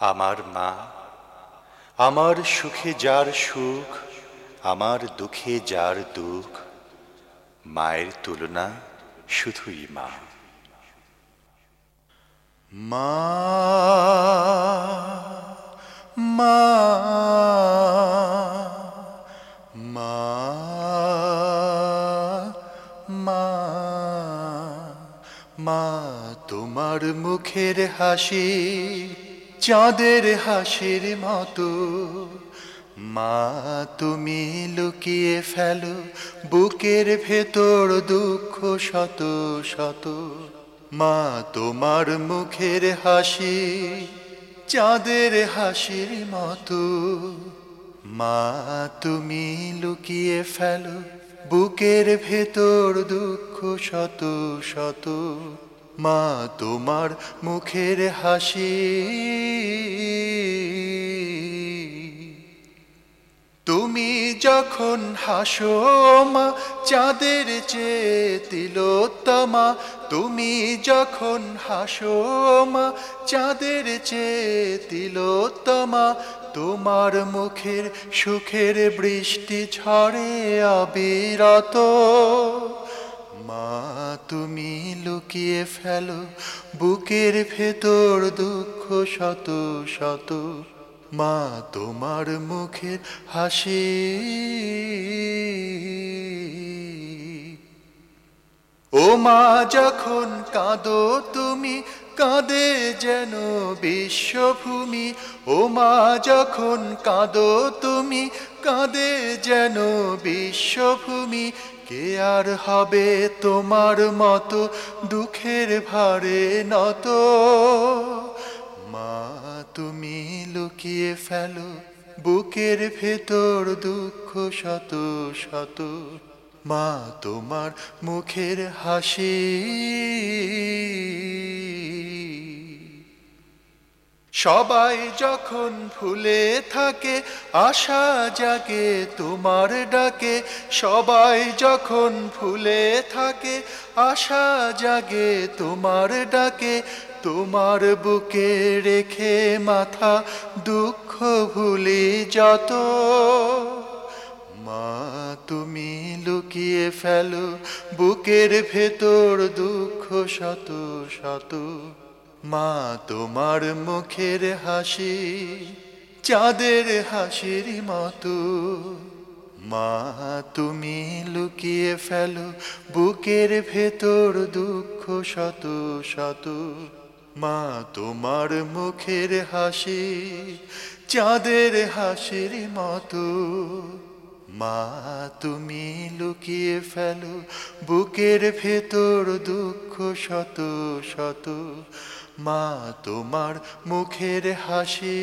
আমার মা। আমার সুখে যার সুখ, আমার দুঃখে যার দুঃখ, মায়ের তুলনা শুধুই মা। মা মা মা মা মা, তোমার মুখের হাসি চাঁদের হাসির মতো। মা, তুমি লুকিয়ে ফেলো, বুকের ভেতর দুঃখ শত শত। মা, তোমার মুখের হাসি চাঁদের হাসির মতো। মা, তুমি লুকিয়ে ফেলো, বুকের ভেতর দুঃখ শত শত। মা, তোমার মুখের হাসি। তুমি যখন হাসো মা, চাঁদের চেয়ে তিলোত্তমা। তুমি যখন হাসো মা, চাঁদের চেয়ে তিলোত্তমা। তোমার মুখের সুখের বৃষ্টি ঝরে অবিরত। মা তুমি লুকিয়ে ফেলো বুকের ভেতর দুঃখ শত শত। মা তোমার মুখের হাসি মা যখন কাঁদো তুমি, কাঁদে যেন বিশ্বভূমি। ও মা যখন কাঁদো তুমি, কাঁদে যেন বিশ্বভূমি। কে আর হবে তোমার মতো দুঃখের ভারে নত? মা, তুমি লুকিয়ে ফেলো, বুকের ভেতর দুঃখ শত শত। মা, তোমার মুখের হাসি। সবাই যখন ভুলে থাকে, আশা জাগে তোমার ডাকে। সবাই যখন ভুলে থাকে, আশা জাগে তোমার ডাকে। তোমার বুকে রেখে মাথা দুঃখ ভুলি যত। মা, তুমি লুকিয়ে ফেলো, বুকের ভেতর দুঃখ শত শত। মা, তোমার মুখের হাসি চাঁদের হাসির মতো। মা, তুমি লুকিয়ে ফেলো, বুকের ভেতর দুঃখ শত শত। মা, তোমার মুখের হাসি চাঁদের হাসির মতো। মা তুমি লুকিয়ে ফেলো বুকের ভেতর দুঃখ শত শত। মা তোমার মুখের হাসি